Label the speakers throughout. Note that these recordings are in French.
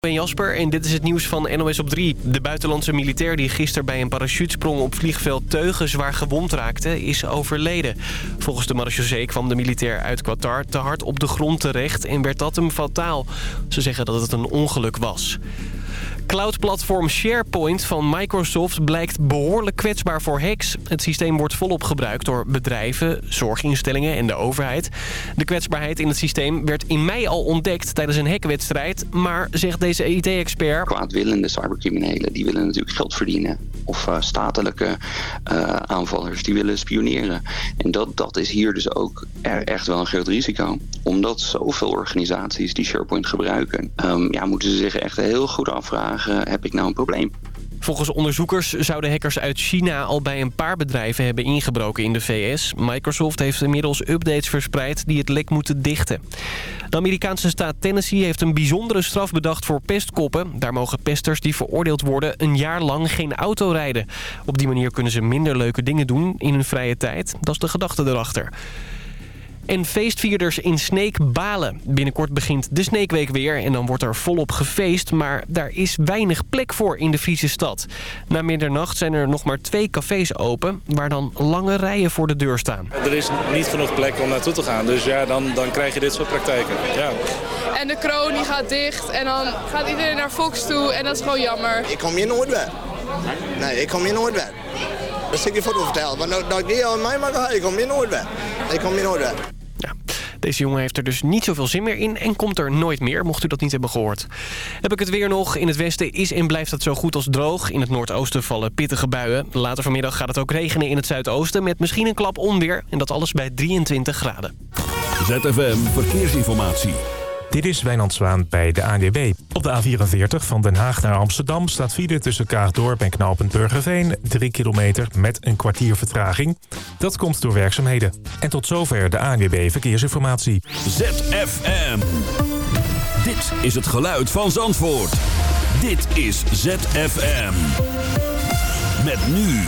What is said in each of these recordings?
Speaker 1: Ik ben Jasper en dit is het nieuws van NOS op 3. De buitenlandse militair die gisteren bij een parachutesprong op vliegveld Teugen zwaar gewond raakte, is overleden. Volgens de marechaussee kwam de militair uit Qatar te hard op de grond terecht en werd dat hem fataal. Ze zeggen dat het een ongeluk was. Cloud-platform SharePoint van Microsoft blijkt behoorlijk kwetsbaar voor hacks. Het systeem wordt volop gebruikt door bedrijven, zorginstellingen en de overheid. De kwetsbaarheid in het systeem werd in mei al ontdekt tijdens een hackwedstrijd. Maar, zegt deze IT-expert...
Speaker 2: Kwaadwillende cybercriminelen die willen natuurlijk geld verdienen. Of uh, statelijke uh, aanvallers die willen spioneren. En dat, dat is hier dus ook echt wel een groot risico. Omdat zoveel organisaties die SharePoint gebruiken... Um, ja, moeten ze zich echt heel goed afvragen heb ik nou een probleem?
Speaker 1: Volgens onderzoekers zouden hackers uit China al bij een paar bedrijven hebben ingebroken in de VS. Microsoft heeft inmiddels updates verspreid die het lek moeten dichten. De Amerikaanse staat Tennessee heeft een bijzondere straf bedacht voor pestkoppen. Daar mogen pesters die veroordeeld worden een jaar lang geen auto rijden. Op die manier kunnen ze minder leuke dingen doen in hun vrije tijd. Dat is de gedachte erachter. En feestvierders in Sneek balen. Binnenkort begint de Sneekweek weer en dan wordt er volop gefeest. Maar daar is weinig plek voor in de Friese stad. Na middernacht zijn er nog maar twee cafés open... waar dan lange rijen voor de deur staan.
Speaker 3: Er is niet genoeg plek om naartoe te gaan. Dus ja, dan, dan krijg je dit soort praktijken. Ja.
Speaker 4: En de kroon die gaat dicht en dan gaat iedereen naar Fox toe. En dat is gewoon jammer.
Speaker 5: Ik kom hier nooit weg. Nee, ik kom hier nooit weg. Dat is ik voor te vertellen. Maar dat ik die aan mij mag ik kom hier nooit weg. Ik kom hier nooit weg.
Speaker 1: Deze jongen heeft er dus niet zoveel zin meer in en komt er nooit meer, mocht u dat niet hebben gehoord. Heb ik het weer nog. In het westen is en blijft het zo goed als droog. In het noordoosten vallen pittige buien. Later vanmiddag gaat het ook regenen in het zuidoosten met misschien een klap onweer. En dat alles bij 23 graden.
Speaker 6: ZFM Verkeersinformatie.
Speaker 7: Dit is Wijnand Zwaan bij de ANWB. Op de A44 van Den Haag naar Amsterdam staat file tussen Kaagdorp en Knoopend Burgerveen. 3 kilometer met een kwartier vertraging. Dat komt door werkzaamheden. En tot zover de ANWB Verkeersinformatie.
Speaker 6: ZFM. Dit is het geluid van Zandvoort. Dit is ZFM. Met nu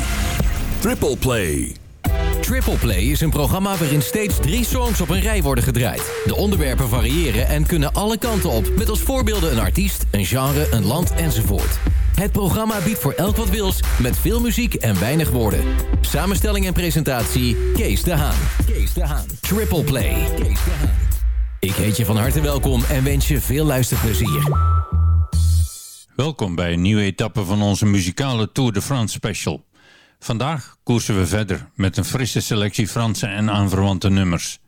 Speaker 6: Triple Play.
Speaker 8: Triple Play is een programma waarin steeds drie songs op een rij worden gedraaid. De onderwerpen variëren en kunnen alle kanten op... met als voorbeelden een artiest, een genre, een land enzovoort. Het programma biedt voor elk wat wils, met veel muziek en weinig woorden. Samenstelling en presentatie, Kees de Haan. Kees de Haan. Triple Play. Kees de Haan. Ik heet je van harte welkom en wens je veel luisterplezier.
Speaker 9: Welkom bij een nieuwe etappe van onze muzikale Tour de France special. Vandaag koersen we verder met een frisse selectie Franse en aanverwante nummers.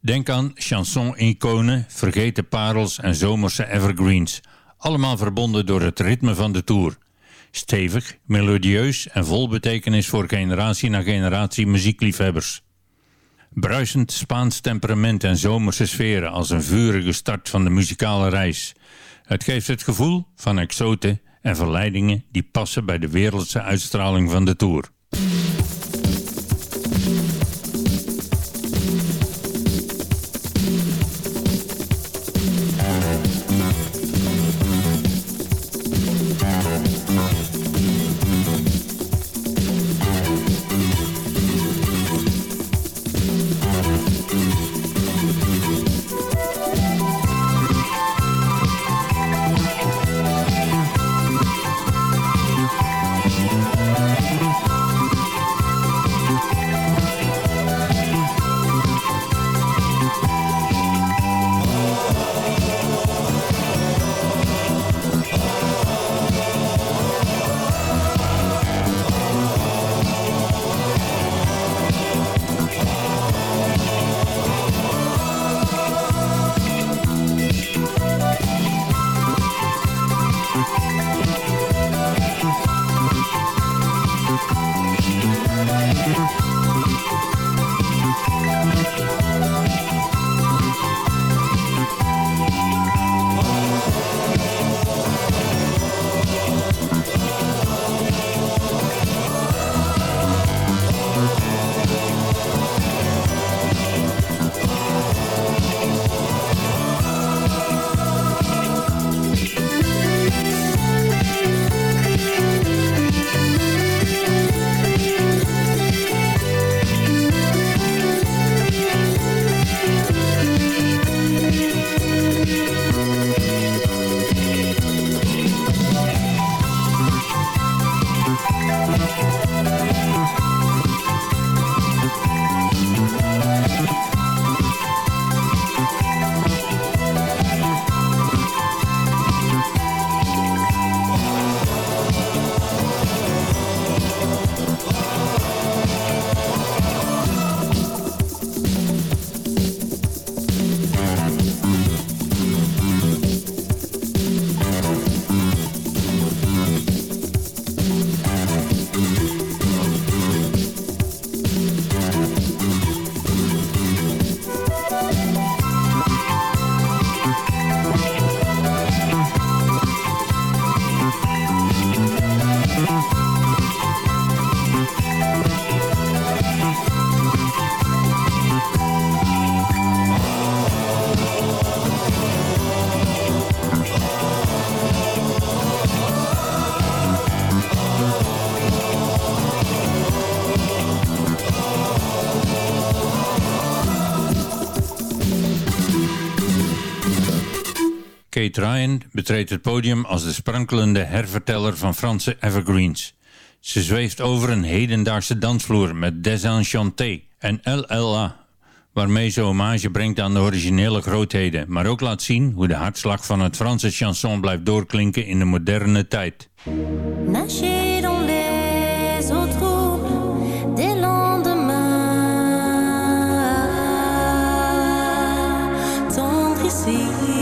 Speaker 9: Denk aan chanson-iconen, vergeten parels en zomerse evergreens. Allemaal verbonden door het ritme van de tour. Stevig, melodieus en vol betekenis voor generatie na generatie muziekliefhebbers. Bruisend Spaans temperament en zomerse sferen als een vurige start van de muzikale reis. Het geeft het gevoel van exoten en verleidingen die passen bij de wereldse uitstraling van de Tour. Ryan betreedt het podium als de sprankelende herverteller van Franse evergreens. Ze zweeft over een hedendaagse dansvloer met Desenchanté en LLA, waarmee ze hommage brengt aan de originele grootheden, maar ook laat zien hoe de hartslag van het Franse chanson blijft doorklinken in de moderne tijd.
Speaker 10: see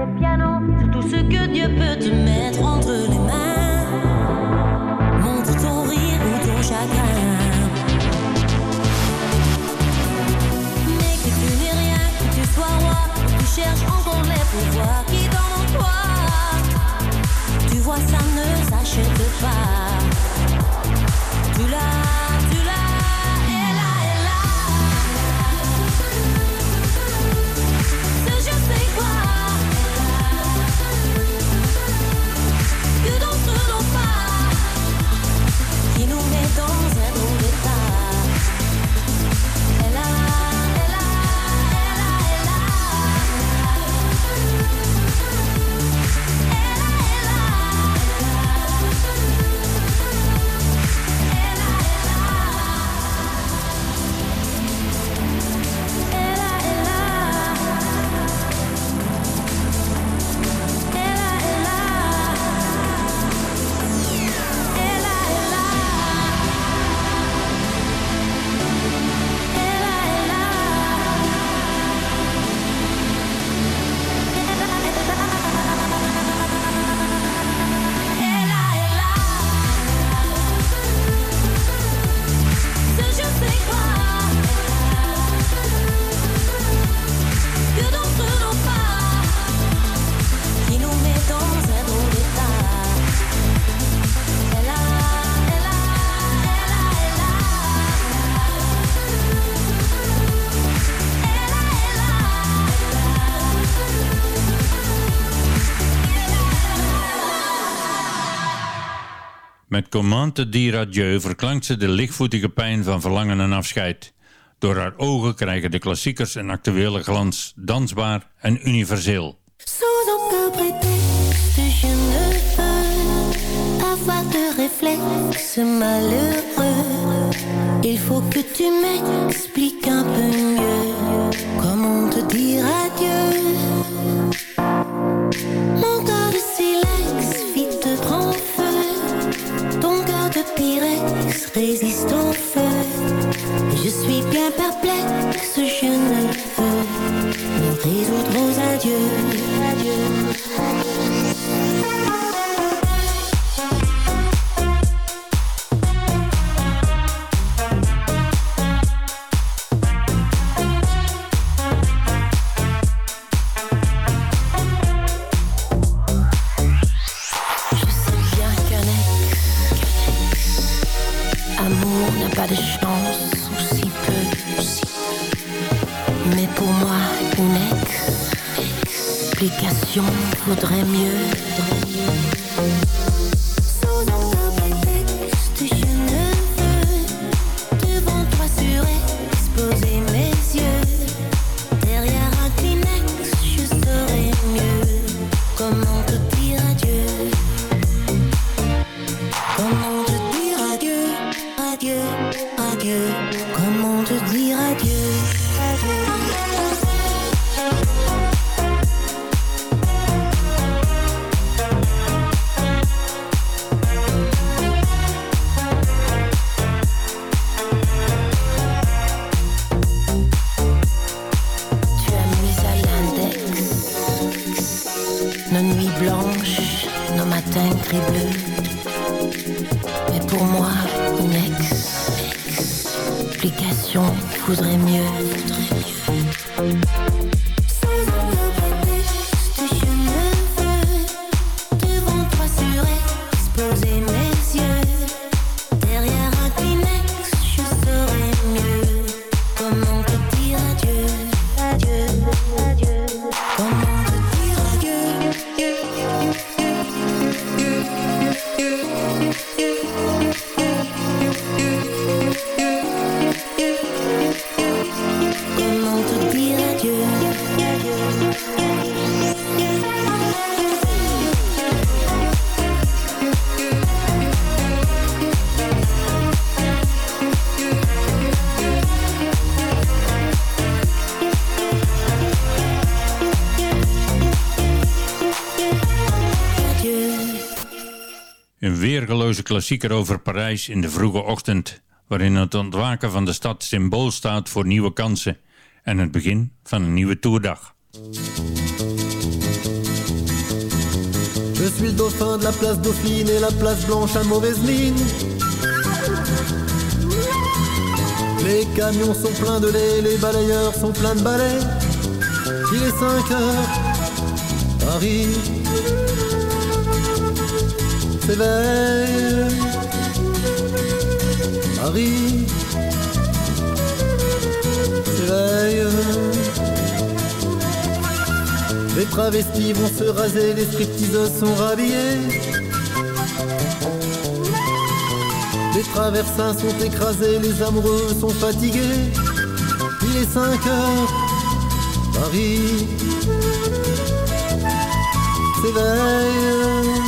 Speaker 10: C'est tout ce que Dieu peut te mettre entre les mains. Montre ton rire ou ton chagrin. Mais que tu n'es rien, que tu sois roi, tu cherches encore les pouvoirs. Met
Speaker 9: Commande dire adieu verklankt ze de lichtvoetige pijn van verlangen en afscheid. Door haar ogen krijgen de klassiekers een actuele glans, dansbaar en universeel.
Speaker 10: Sans aucun prétexte, je ne veux avoir de malheureux. Il faut que tu m'expliques un peu mieux comment te dire résiste au feu. Je suis bien perplexe, je ne peux me résoudre aux adieux. mais pour moi, une explication voudrait mieux. Voudrait mieux.
Speaker 9: talloze klassieker over Parijs in de vroege ochtend, waarin het ontwaken van de stad symbool staat voor nieuwe kansen en het begin van een nieuwe toerdag.
Speaker 11: Je
Speaker 12: suis le dauphin de la place Dauphine et la place Blanche à mauvaise mine. Les camions sont pleins de lait, les balayeurs sont pleins de balais. Il est 5 heures, Paris s'éveille. Paris s'éveille. Les travestis vont se raser, les stripteaseuses sont rhabillés. Les traversins sont écrasés, les amoureux sont fatigués. Il est 5 heures, Paris s'éveille.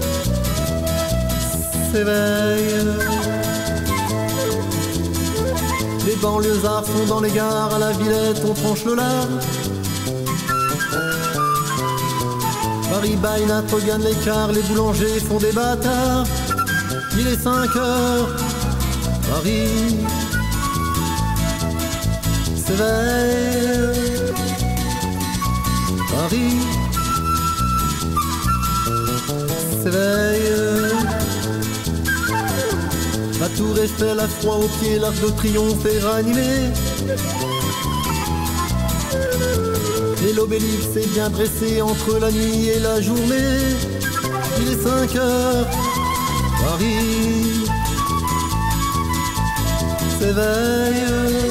Speaker 12: s'éveille. Les banlieusards sont dans les gares, à la Villette on tranche le lard. Paris baille, Nat regagne l'écart, les boulangers font des bâtards. Il est 5 heures, Paris s'éveille. Paris s'éveille. Tour Eiffel a froid aux pieds, l'arc de triomphe est ranimé. Et l'obélix est bien dressé entre la nuit et la journée. Il est 5 heures, Paris s'éveille.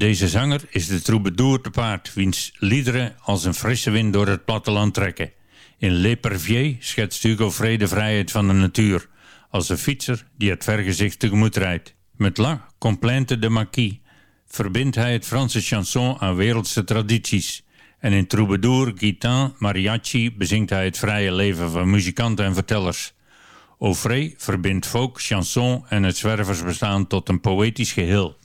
Speaker 9: Deze zanger is de troubadour te paard, wiens liederen als een frisse wind door het platteland trekken. In L'Epervier schetst Hugo Vrede de vrijheid van de natuur, als een fietser die het vergezicht tegemoet rijdt. Met La Complainte de Marquis verbindt hij het Franse chanson aan wereldse tradities. En in Troubadour, Guitin, Mariachi bezingt hij het vrije leven van muzikanten en vertellers. Aufray verbindt folk, chanson en het zwerversbestaan tot een poëtisch geheel.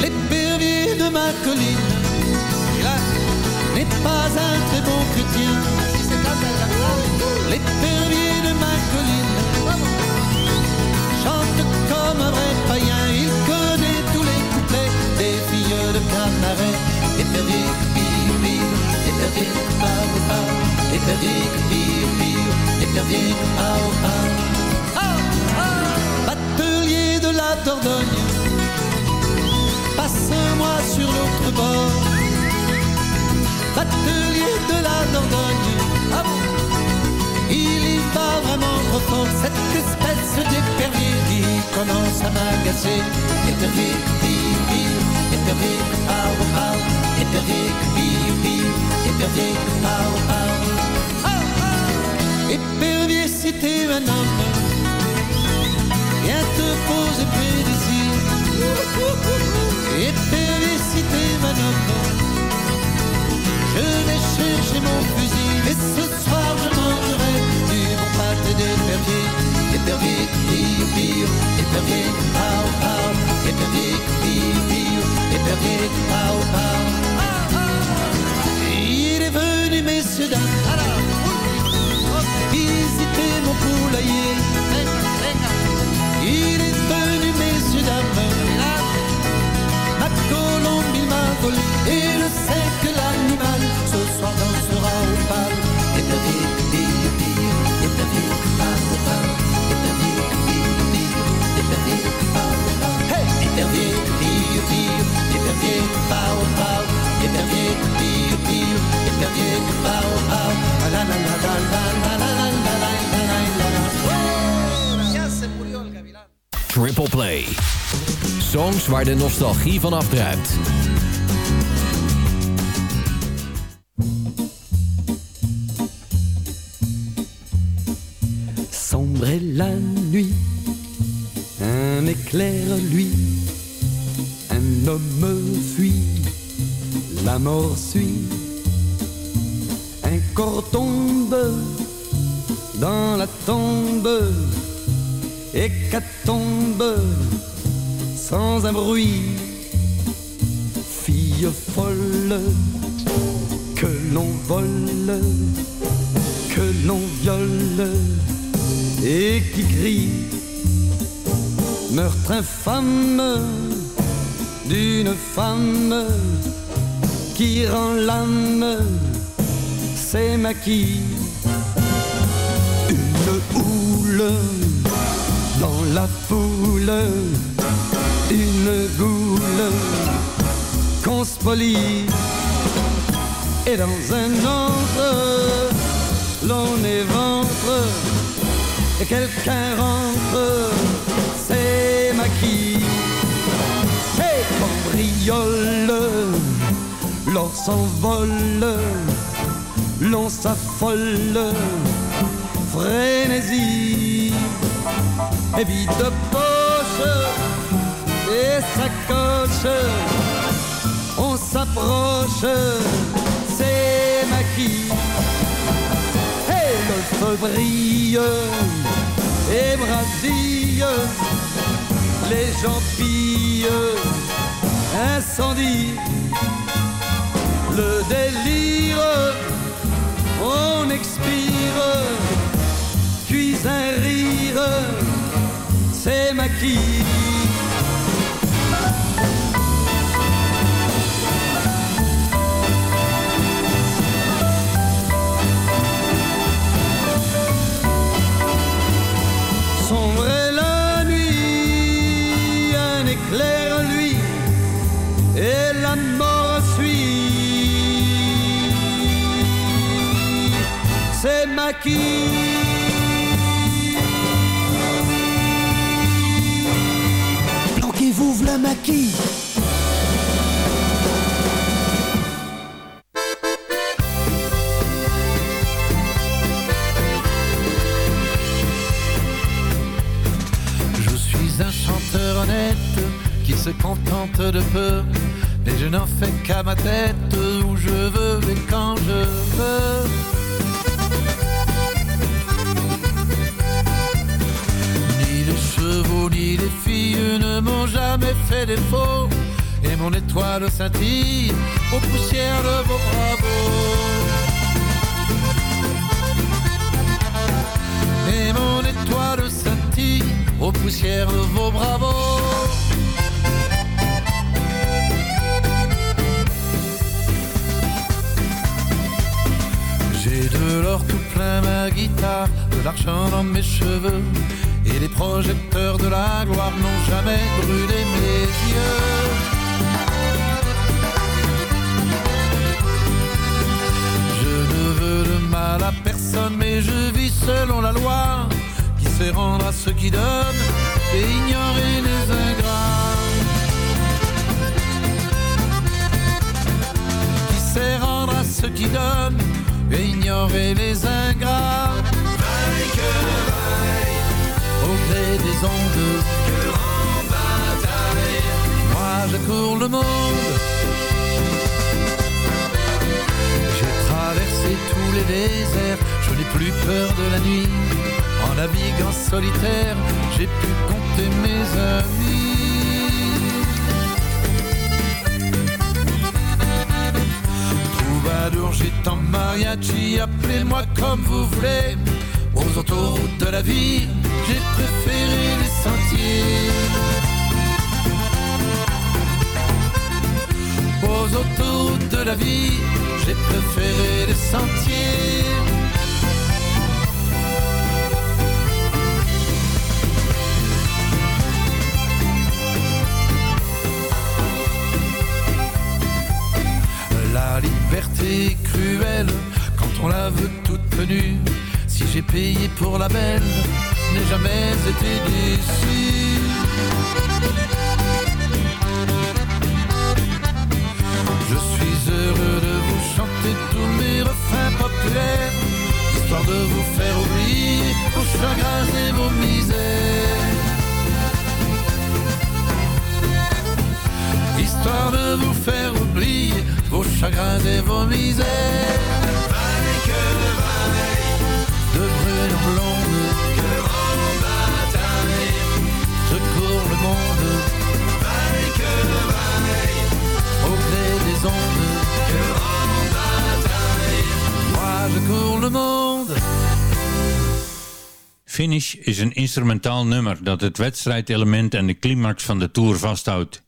Speaker 12: L'épervier de ma colline, n'est pas un très bon chrétien. L'épervier de ma colline chante comme un vrai païen. Il connaît tous les couplets des filles de Canaret. Épervier, pire, pire, épervier, ah, oh, ah, épervier, pire, pire, épervier, ah, oh, Dordogne, passe-moi sur l'autre bord. Batelier de la Dordogne, ah bon? Il y va vraiment trop fort, cette espèce d'épervier qui commence à m'agacer. Épervier, pire, pire, épervier, ah, oh, ah, épervier, pire, pire, épervier, ah, oh, ah. Ah, ah. Épervier, t'es un homme, viens te poser. Épervier, si t'es un homme, je vais chercher mon fusil et ce soir je mangerai du bon pâté d'épervier.
Speaker 11: épervier, pao, pao, épervier, piou, piou, épervier, pao, pao. Il est venu, messieurs, dames, visiter mon poulailler. Il est venu, messieurs, dames, ma colombe, il m'a volé, et je sais que l'animal ce soir dansera au bal. Piou, piou, épervier, pao, pao. Ah, la, la, la, la, la, la, la, la, la,
Speaker 8: Triple Play. Songs waar de nostalgie van afdruipt.
Speaker 13: Sombre la nuit, un éclair lui, un homme fuit, la mort suit, un corps tombe dans la tombe, hécatombe sans un bruit, fille folle que l'on vole, que l'on viole et qui crie meurtre infâme d'une femme qui rend l'âme ses maquis. Une houle la foule une goule qu'on spolie et dans un autre l'on éventre et quelqu'un rentre, c'est maquis. Et cambriole, l'or s'envole, l'on s'affole, frénésie, et vide de poche, et sacoche, on s'approche, c'est maquis. Et le feu brille et brasille, les gens pillent, incendie, le délire, on expire, puis un rire, c'est maquis. Sombre est la nuit, un éclair lui, et la mort suit. C'est maquis.
Speaker 11: Je suis un chanteur honnête qui se contente de peu, mais je n'en fais qu'à ma tête où je veux et quand je veux. M'ont jamais fait défaut, et mon étoile scintille aux poussières de vos bravos. Et mon étoile scintille aux poussières de vos bravos. J'ai de l'or tout plein ma guitare, de l'argent dans mes cheveux, les projecteurs de la gloire n'ont jamais brûlé mes yeux. Je ne veux de mal à personne, mais je vis selon la loi qui sait rendre à ceux qui donnent et ignorer les ingrats. Qui sait rendre à ceux qui donnent et ignorer les ingrats. Vaille, au gré des ondes, que en bataille. Moi je cours le monde. J'ai traversé tous les déserts, je n'ai plus peur de la nuit. En navigue en solitaire, j'ai pu compter mes amis. Troubadour, gitan, mariachi, appelez-moi comme vous voulez. Aux autoroutes de la vie, j'ai préféré les sentiers. Aux autoroutes de la vie, j'ai préféré les sentiers. La liberté cruelle quand on la veut toute tenue. Si j'ai payé pour la belle, n'ai jamais été déçu. Je suis heureux de vous chanter tous mes refrains populaires, histoire de vous faire oublier vos chagrins et vos misères. Histoire de vous faire oublier vos chagrins et vos misères. De monde. Vaille que vaille, au gré des que moi je cours le monde.
Speaker 9: Finish is een instrumentaal nummer dat het wedstrijdelement en de climax van de Tour vasthoudt.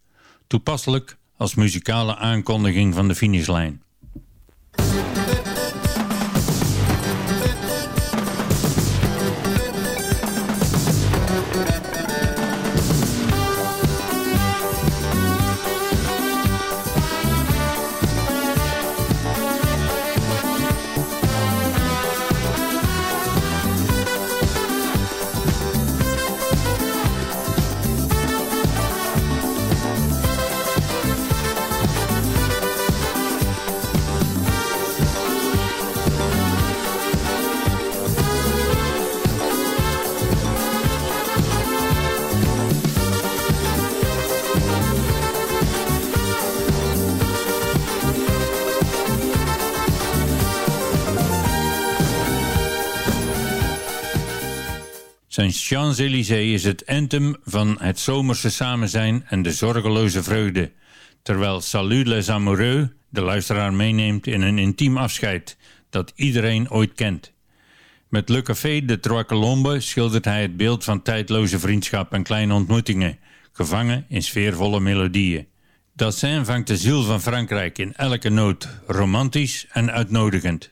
Speaker 9: Toepasselijk als muzikale aankondiging van de finishlijn. Zijn Champs-Élysées is het anthem van het zomerse samenzijn en de zorgeloze vreugde. Terwijl Salut les amoureux de luisteraar meeneemt in een intiem afscheid dat iedereen ooit kent. Met Le Café de Trois Colombes schildert hij het beeld van tijdloze vriendschap en kleine ontmoetingen, gevangen in sfeervolle melodieën. Dassin vangt de ziel van Frankrijk in elke noot, romantisch en uitnodigend.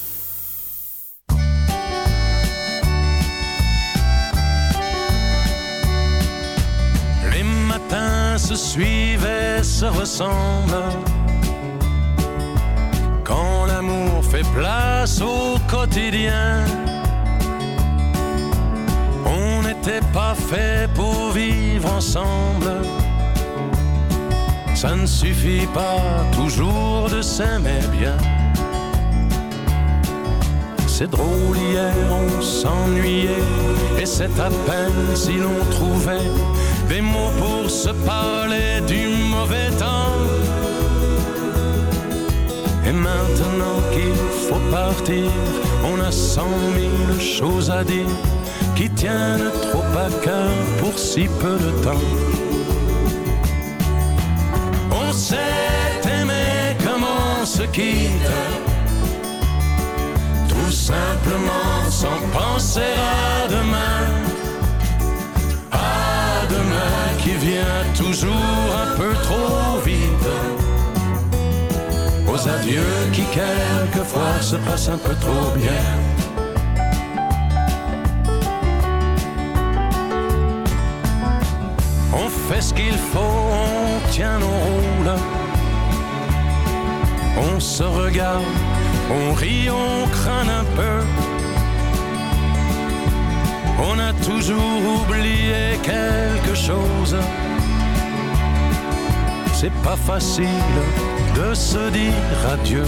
Speaker 14: Se suivent et se ressemblent. Quand l'amour fait place au quotidien. On n'était pas fait pour vivre ensemble. Ça ne suffit pas toujours de s'aimer bien. C'est drôle, hier on s'ennuyait, et c'est à peine si l'on trouvait des mots pour se parler du mauvais temps. Et maintenant qu'il faut partir, on a cent mille choses à dire qui tiennent trop à cœur pour si peu de temps. On s'est aimé comme on se quitte, tout simplement sans penser à demain. Qui vient toujours un peu trop vite. Aux adieux qui quelquefois se passent un peu trop bien. On fait ce qu'il faut, on tient nos rôles. On se regarde, on rit, on craint un peu. On a toujours oublié quelque chose. C'est pas facile de se dire adieu.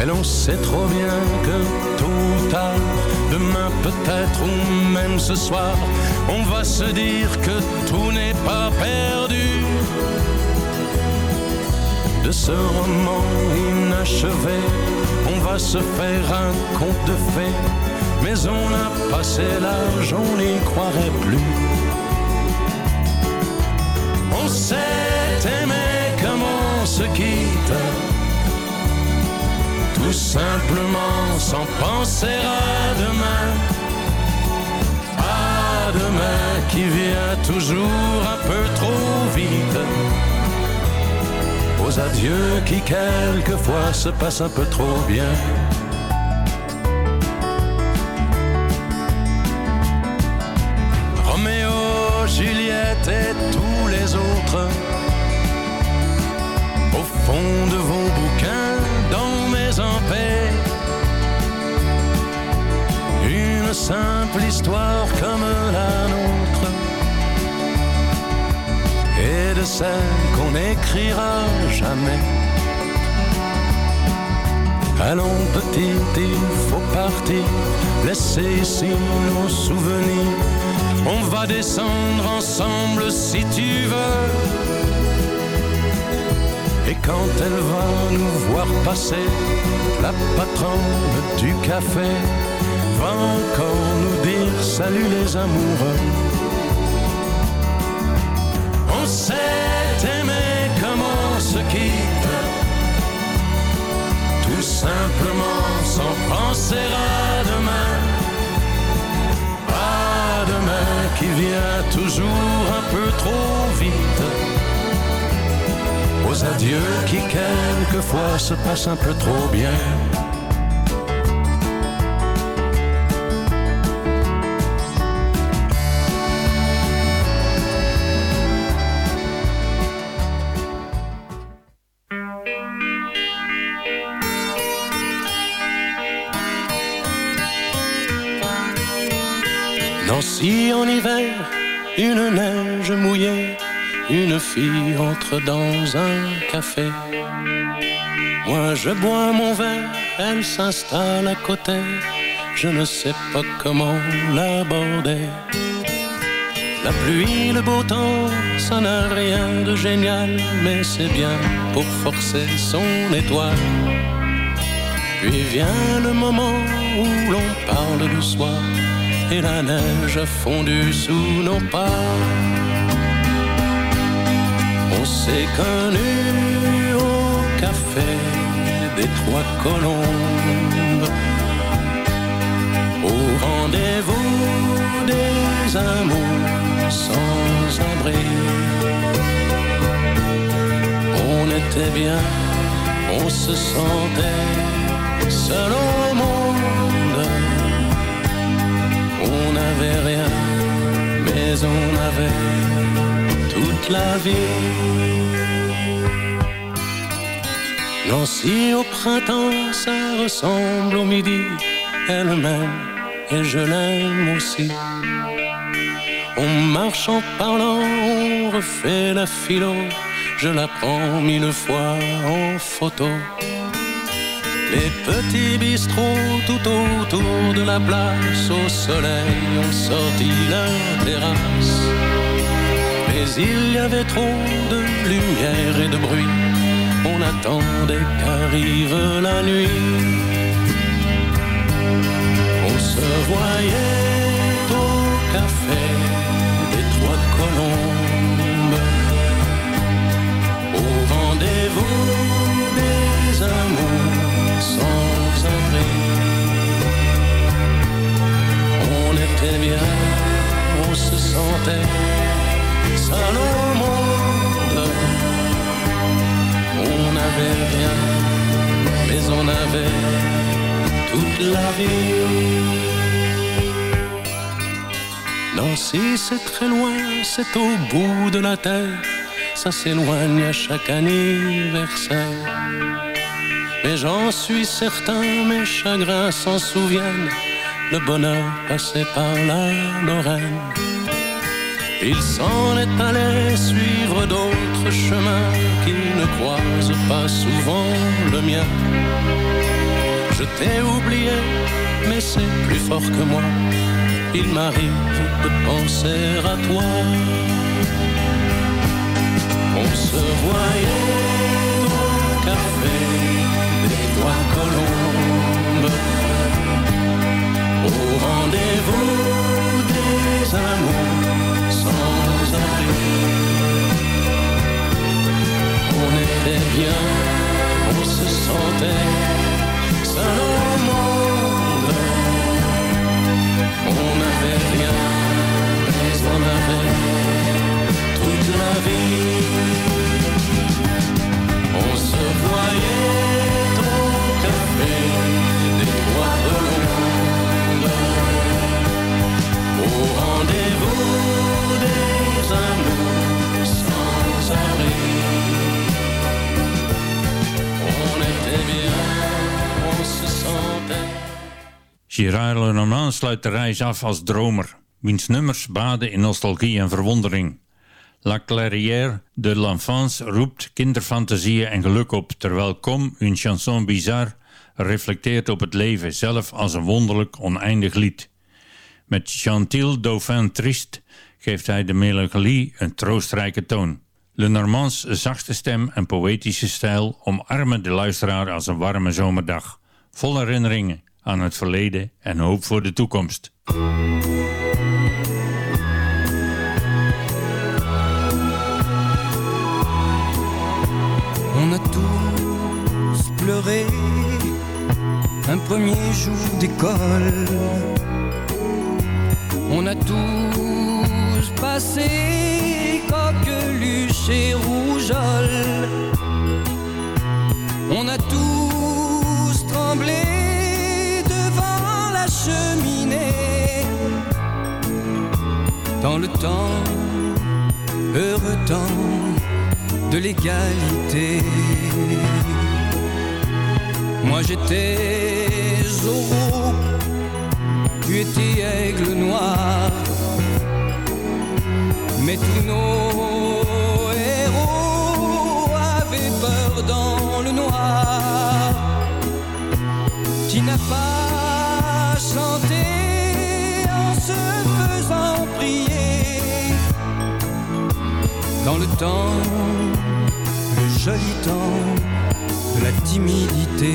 Speaker 14: Et l'on sait trop bien que tôt ou tard, demain peut-être ou même ce soir, on va se dire que tout n'est pas perdu. De ce roman inachevé, on va se faire un conte de fées, mais on a passé l'âge, on n'y croirait plus. On s'est aimé comme on se quitte tout simplement sans penser à demain. À demain qui vient toujours un peu trop vite. Aux adieux qui quelquefois se passent un peu trop bien. Simple histoire comme la nôtre. Et de celle qu'on n'écrira jamais. Allons petit, il faut partir, laisser ici nos souvenirs. On va descendre ensemble si tu veux. Et quand elle va nous voir passer, la patronne du café va encore nous dire salut les amoureux. On s'est aimé comme on se quitte, tout simplement sans penser à demain. À demain qui vient toujours un peu trop vite aux adieux qui quelquefois se passent un peu trop bien. En hiver, une neige mouillée une fille entre dans un café. Moi je bois mon verre, elle s'installe à côté. Je ne sais pas comment l'aborder. La pluie, le beau temps, ça n'a rien de génial, mais c'est bien pour forcer son étoile. Puis vient le moment où l'on parle du soir et la neige a fondu sous nos pas. On s'est connus au café des Trois Colombes, au rendez-vous des amours sans abri. On était bien, on se sentait seul On n'avait rien, mais on avait toute la vie. Nancy au printemps, ça ressemble au midi. Elle m'aime et je l'aime aussi. On marche en parlant, on refait la philo. Je la prends mille fois en photo. Les petits bistrots tout autour de la place au soleil ont sorti leur terrasse. Mais il y avait trop de lumière et de bruit. On attendait qu'arrive la nuit. On se voyait au café des Trois Colombes. Au rendez-vous des amours sans abri. On était bien, on se sentait seul au monde. On n'avait rien, mais on avait toute la vie. Nancy, c'est très loin, c'est au bout de la terre. Ça s'éloigne à chaque anniversaire. Mais j'en suis certain, mes chagrins s'en souviennent. Le bonheur passait par la Lorraine. Il s'en est allé suivre d'autres chemins qui ne croisent pas souvent le mien. Je t'ai oublié, mais c'est plus fort que moi. Il m'arrive de penser à toi. On se voyait au café Au rendez-vous des amours sans abri. On était bien, on se sentait seul au monde. On n'avait rien, mais on avait toute la vie. On se voyait
Speaker 9: Gérard Lenormand sluit de reis af als dromer, wiens nummers baden in nostalgie en verwondering. La Clairière de l'Enfance roept kinderfantasieën en geluk op, terwijl Comme une chanson bizarre reflecteert op het leven zelf als een wonderlijk oneindig lied. Met Chantil Dauphin Trist geeft hij de melancholie een troostrijke toon. Lenormands zachte stem en poëtische stijl omarmen de luisteraar als een warme zomerdag, vol herinneringen aan het verleden en hoop voor de toekomst.
Speaker 13: On a tous pleuré un premier jour d'école. On a tous passé coqueluche et rougeole. On a tous tremblé cheminée. Dans le temps, heureux temps de l'égalité. Moi j'étais Zorro, tu étais aigle noir. Mais tous nos héros avaient peur dans le noir. Tu n'as pas chanté en se faisant prier. dans le temps, le joli temps de la timidité.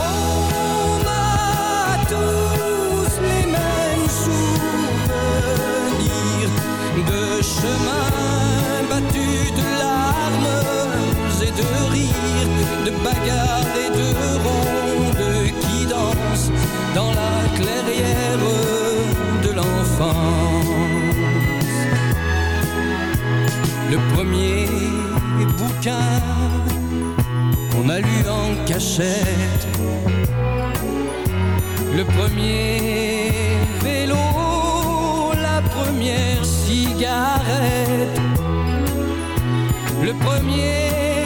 Speaker 13: On a tous les mêmes souvenirs de chemins battus de larmes et de rires, de bagarres et de dansent dans la clairière de l'enfance. Le premier bouquin qu'on a lu en cachette. Le premier vélo, la première cigarette. Le premier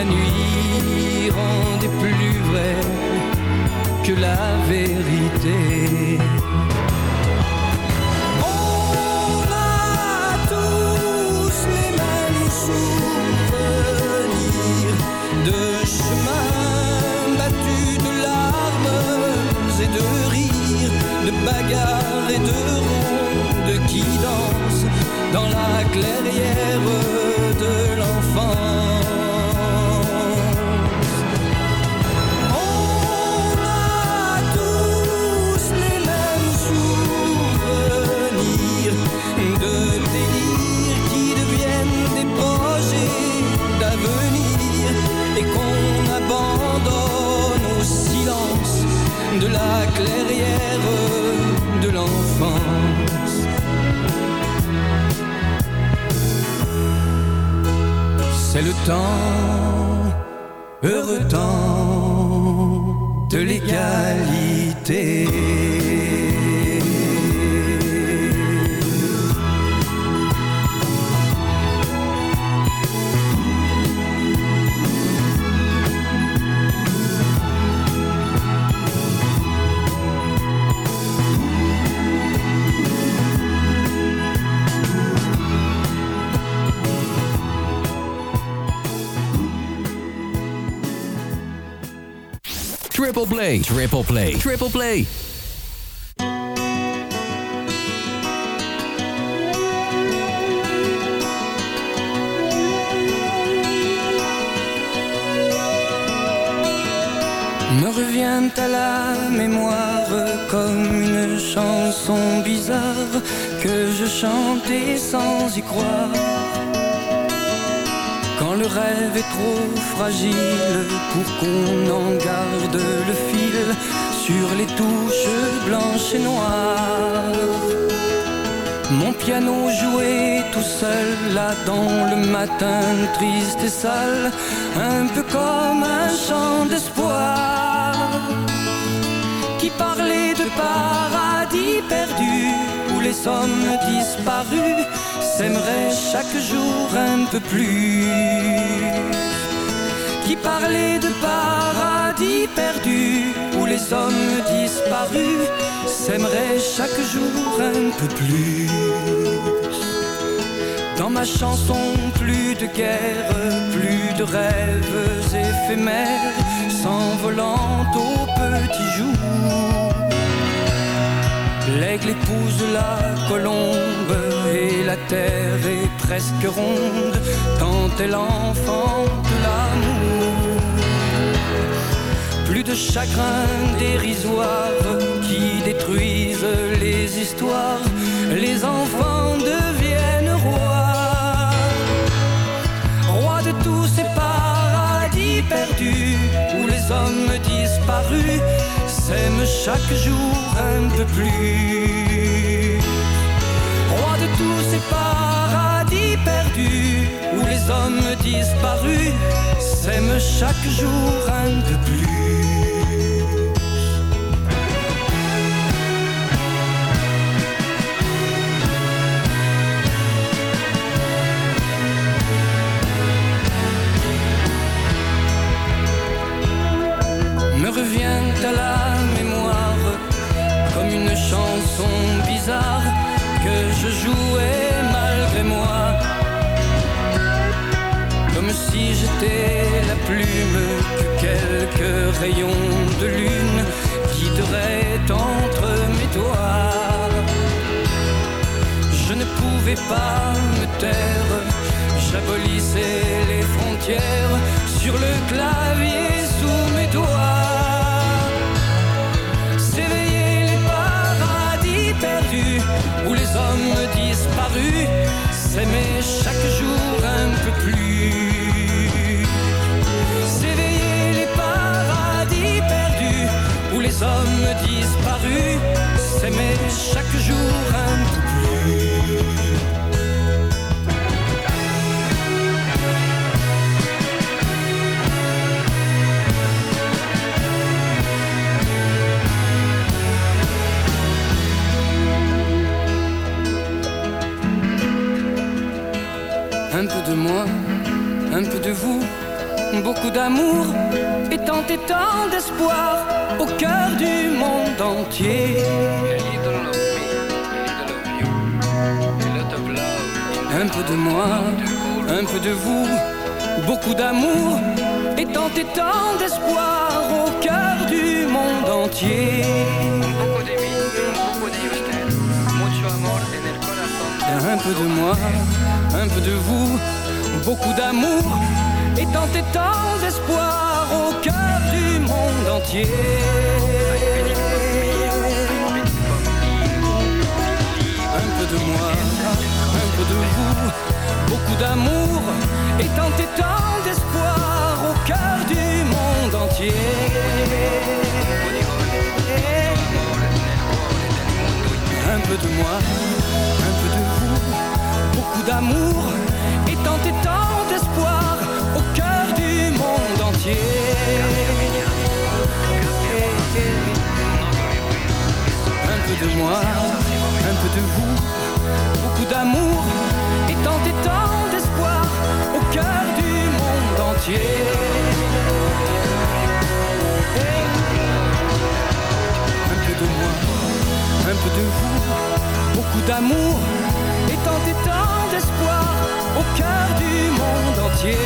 Speaker 13: la nuit rendait plus vrai que la vérité. On a tous les mêmes souvenirs de chemins battus de larmes et de rires, de bagarres et de rondes qui dansent dans la clairière de l'enfance. Et qu'on abandonne au silence de la clairière de l'enfance. C'est le temps, heureux temps de l'égalité.
Speaker 8: Triple play, triple play, triple play.
Speaker 13: me revient à la mémoire comme une chanson bizarre que je chantais sans y croire. Le rêve est trop fragile pour qu'on en garde le fil sur les touches blanches et noires. Mon piano jouait tout seul là dans le matin triste et sale, un peu comme un chant d'espoir qui parlait de où les hommes disparus s'aimeraient chaque jour un peu plus. Qui parlait de paradis perdu où les hommes disparus s'aimeraient chaque jour un peu plus. Dans ma chanson, plus de guerre, plus de rêves éphémères, s'envolant au petit jour. L'aigle épouse la colombe et la terre est presque ronde quand elle enfante l'amour. Plus de chagrins dérisoires qui détruisent les histoires, les enfants deviennent rois. Rois de tous ces paradis perdus où les hommes disparus s'aiment chaque jour un peu plus. Roi de tous ces paradis perdus où les hommes disparus s'aiment chaque jour un peu plus. Revient à la mémoire comme une chanson bizarre que je jouais malgré moi. Comme si j'étais la plume que quelques rayons de lune guideraient entre mes doigts. Je ne pouvais pas me taire, j'abolissais les frontières sur le clavier sous mes doigts. Où les hommes disparus s'aimaient chaque jour un peu plus. S'éveiller les paradis perdus où les hommes disparus s'aimaient chaque jour et tant d'espoir au cœur du monde entier. Un peu de moi, un peu de vous, beaucoup d'amour et tant et tant d'espoir au cœur du monde entier. Un peu de moi, un peu de vous, beaucoup d'amour et tant et tant d'espoir au cœur du monde entier. Un peu de moi, un peu de vous, beaucoup d'amour et tant et tant d'espoir au cœur du monde entier. Un peu de moi, un peu de vous, beaucoup d'amour et tant et tant d'espoir Un peu de moi, un peu de vous, beaucoup d'amour et tant et tant d'espoir au cœur du monde entier. Un peu de moi, un peu de vous, beaucoup d'amour et tant et tant d'espoir au cœur du monde entier.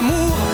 Speaker 13: Beaucoup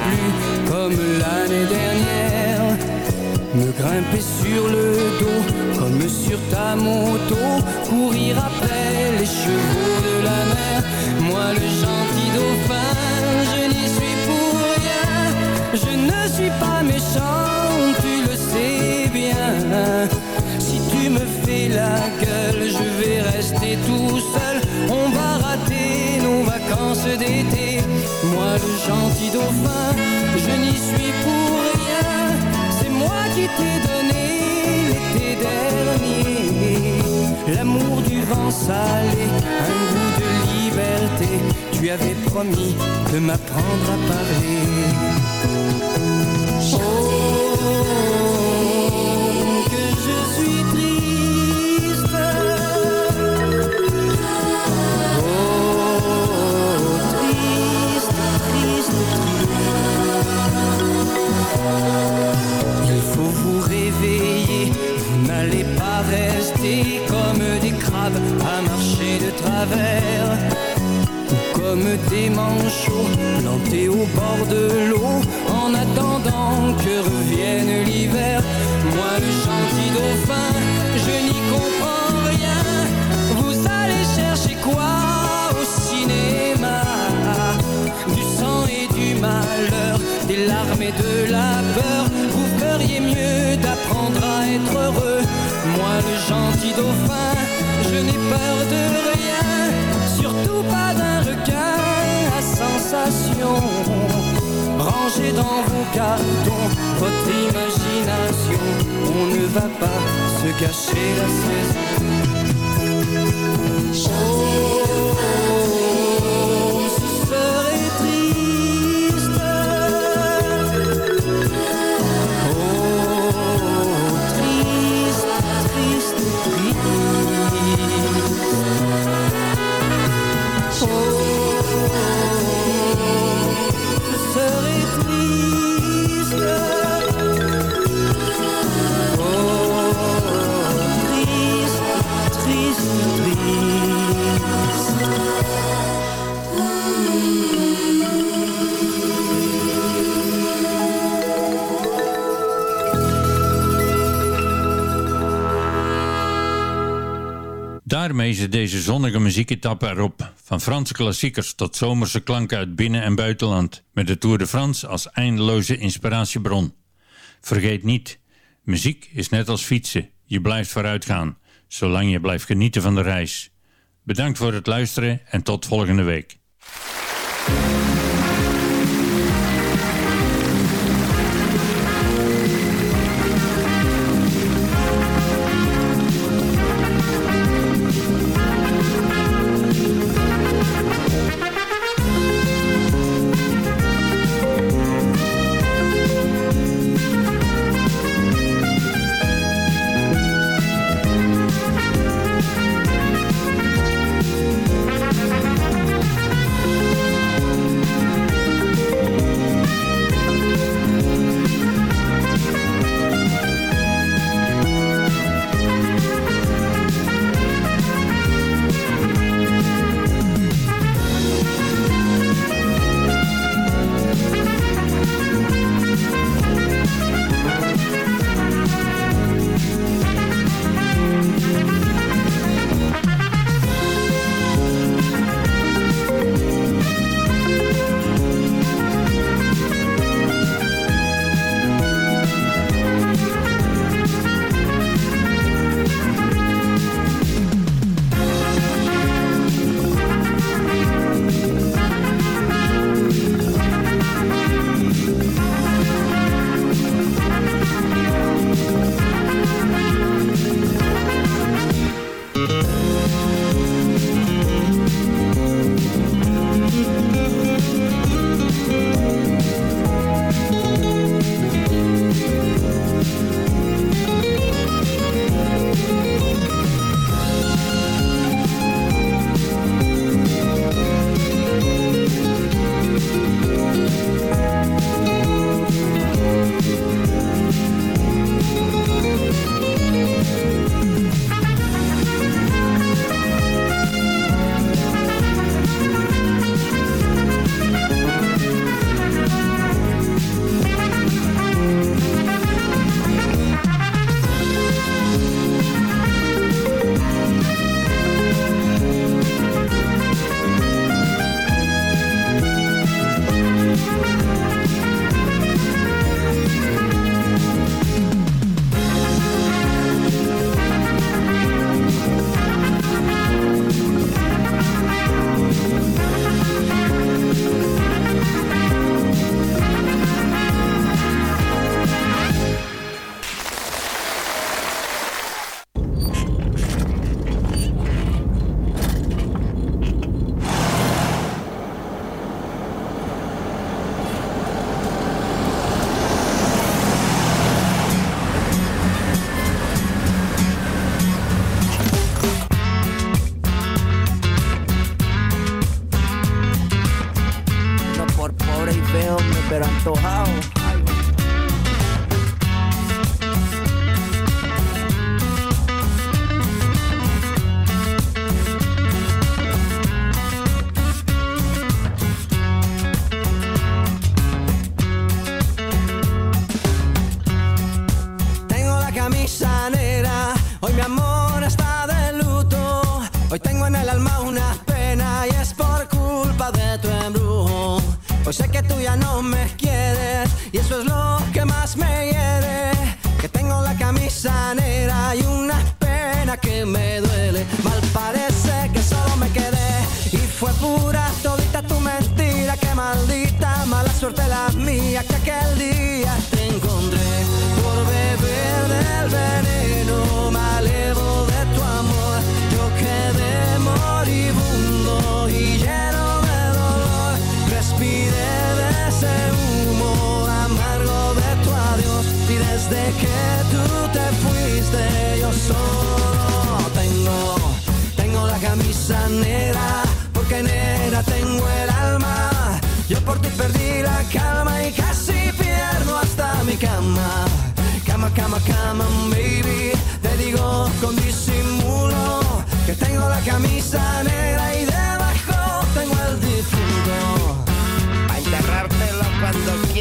Speaker 13: plus comme l'année dernière. Me grimper sur le dos comme sur ta moto, courir après les chevaux de la mer. Moi le gentil dauphin, je n'y suis pour rien, je ne suis pas méchant, tu le sais bien. Si tu me fais la gueule, je vais rester tout seul. On va rater nos vacances d'été. Moi, le gentil dauphin, je n'y suis pour rien. C'est moi qui t'ai donné l'été dernier l'amour du vent salé, un goût de liberté. Tu avais promis de m'apprendre à parler. Travers. Comme des manchots plantés au bord de l'eau en attendant que revienne l'hiver. Moi, le gentil dauphin, je n'y comprends rien. Vous allez chercher quoi au cinéma? Du sang et du malheur, des larmes et de la peur. Vous feriez mieux d'apprendre à être heureux. Moi, le gentil dauphin, je n'ai peur de rien. Rangez dans vos cartons votre imagination. On ne va pas se gâcher la saison.
Speaker 9: Daarmee deze zonnige muzieketappe erop. Van Franse klassiekers tot zomerse klanken uit binnen- en buitenland. Met de Tour de France als eindeloze inspiratiebron. Vergeet niet, muziek is net als fietsen. Je blijft vooruit gaan, zolang je blijft genieten van de reis. Bedankt voor het luisteren en tot volgende week.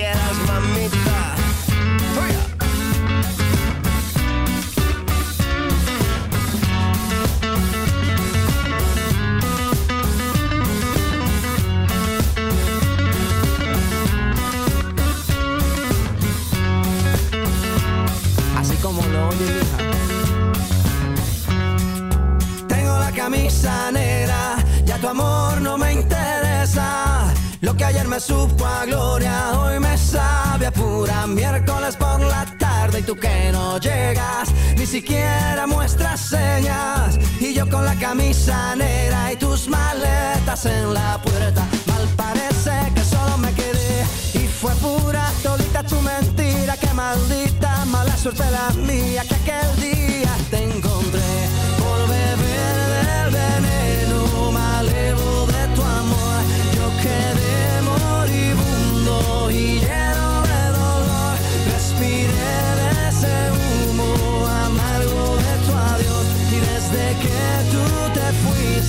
Speaker 15: Quieras, mamita. Así como lo oye, hija. Tengo la camisa negra, ya tu amor no me interesa. Lo que ayer me supo a gloria, pura miércoles por la tarde y tú que no llegas, ni siquiera muestras señas. Y yo con la camisa negra y tus maletas en la puerta, mal parece que solo me quedé y fue pura todita tu mentira, que maldita mala suerte la mía que aquel día te encontré por beber del veneno malevo de tu amor. Yo quedé